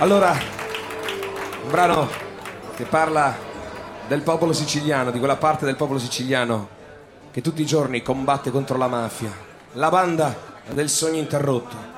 Allora, un brano che parla del popolo siciliano, di quella parte del popolo siciliano che tutti i giorni combatte contro la mafia, la banda del sogno interrotto.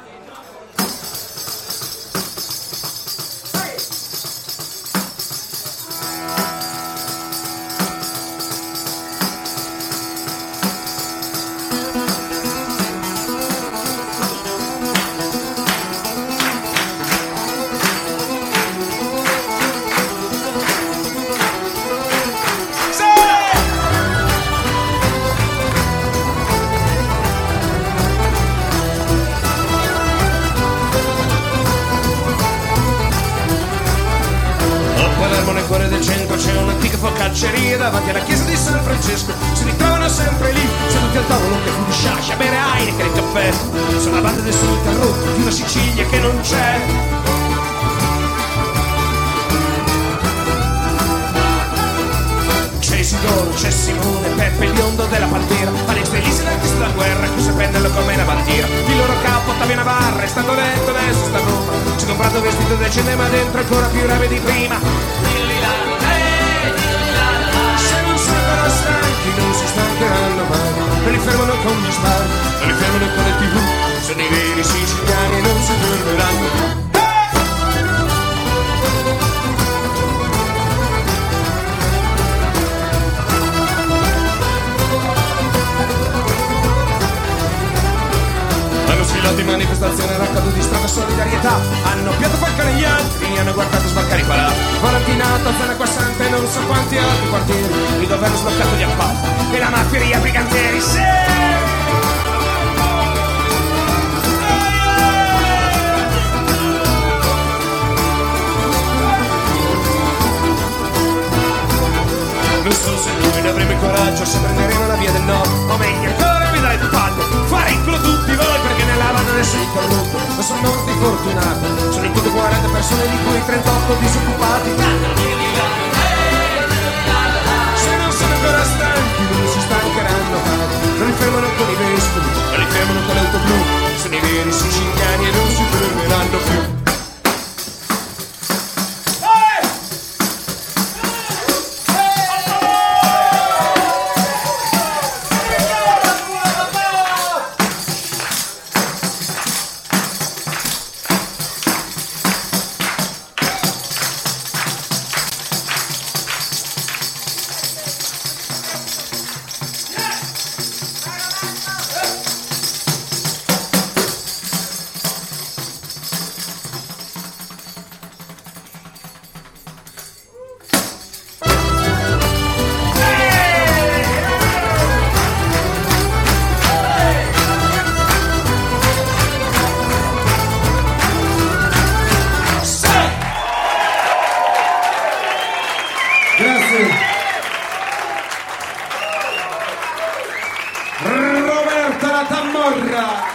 Focacceria davanti alla chiesa di San Francesco. Si ritrovano sempre lì, seduti al tavolo che fu di sciascia, bere Heineken e caffè. Sono la banda del sud interrotto di una Sicilia che non c'è. C'è Isidoro, c'è Simone, Peppe, il biondo della Pantera, Alex Delisi, l'artista della guerra, che sa prenderlo come una bandiera. Il loro capo, Ottaviana Barra, è stato detto, adesso sta Roma. C'è un prato vestito decente, ma dentro ancora più rave di prima. Con gli spari, non li fermano con le tv, manifestazione, raccolto di strada solidarietà, hanno piatto falca negli altri, hanno guardato sbarcare i palà. Valentinato, zona quassante, non so quanti altri quartieri, il governo sbloccato gli appalti e la mafia brigantieri, sì! Non so se noi ne avremo il coraggio, se prenderemo la via del no, o meglio fortunati, sono in tutto 40 persone di cui 38 disoccupati. Se ragazzi! Roberta Latamorra!